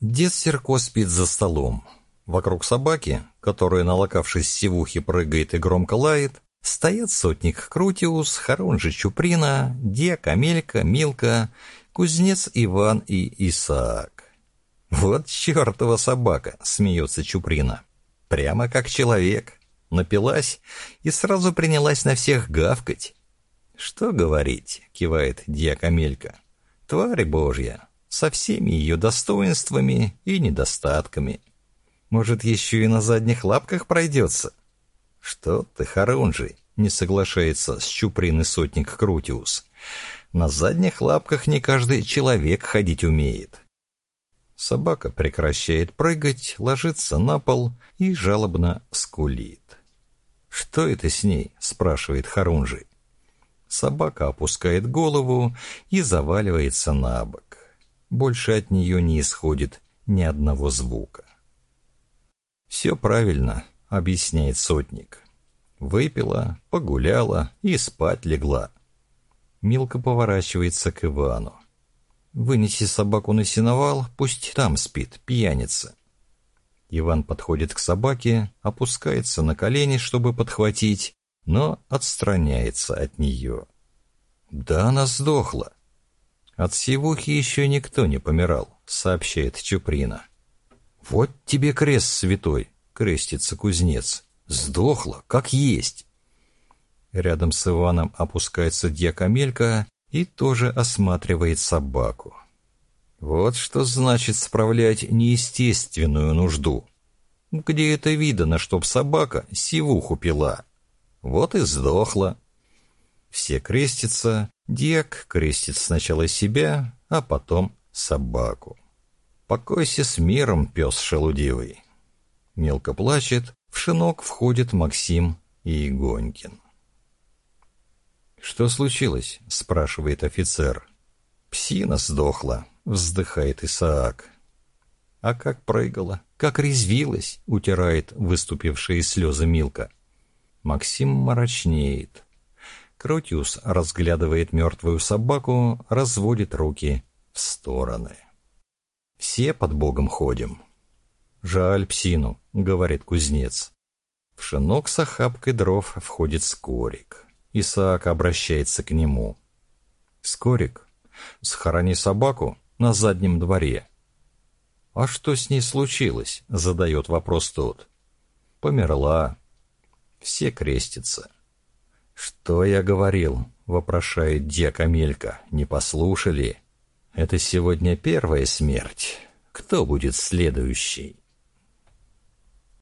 Дед Серко спит за столом. Вокруг собаки, которая, налокавшись сивухи, прыгает и громко лает, стоят сотник Крутиус, Харунжи Чуприна, Дек, Амелька, Милка, кузнец Иван и Исаак. «Вот чертова собака!» — смеется Чуприна. «Прямо как человек. Напилась и сразу принялась на всех гавкать». «Что говорить?» — кивает дьяк Амелька. «Тварь Божья, со всеми ее достоинствами и недостатками. Может, еще и на задних лапках пройдется?» «Что ты, Харунжий?» — не соглашается с Чуприной сотник Крутиус. На задних лапках не каждый человек ходить умеет. Собака прекращает прыгать, ложится на пол и жалобно скулит. «Что это с ней?» — спрашивает Харунжи. Собака опускает голову и заваливается на бок. Больше от нее не исходит ни одного звука. «Все правильно», — объясняет сотник. Выпила, погуляла и спать легла. Милка поворачивается к Ивану. «Вынеси собаку на сеновал, пусть там спит, пьяница». Иван подходит к собаке, опускается на колени, чтобы подхватить, но отстраняется от нее. «Да она сдохла». «От сивухи еще никто не помирал», — сообщает Чуприна. «Вот тебе крест святой», — крестится кузнец. «Сдохла, как есть». Рядом с Иваном опускается дьякомелька и тоже осматривает собаку. Вот что значит справлять неестественную нужду. Где это видано, чтоб собака сивуху пила? Вот и сдохла. Все крестятся, дьяк крестит сначала себя, а потом собаку. Покойся с миром, пес шелудивый. Мелко плачет, в шинок входит Максим и Игонькин. «Что случилось?» — спрашивает офицер. «Псина сдохла», — вздыхает Исаак. «А как прыгала, как резвилась!» — утирает выступившие слезы Милка. Максим мрачнеет. Крутиус разглядывает мертвую собаку, разводит руки в стороны. «Все под Богом ходим». «Жаль псину», — говорит кузнец. В шинок с охапкой дров входит скорик. Исаак обращается к нему. «Скорик, схорони собаку на заднем дворе». «А что с ней случилось?» — задает вопрос тот. «Померла». Все крестятся. «Что я говорил?» — вопрошает дьяк Амелька. «Не послушали? Это сегодня первая смерть. Кто будет следующий?»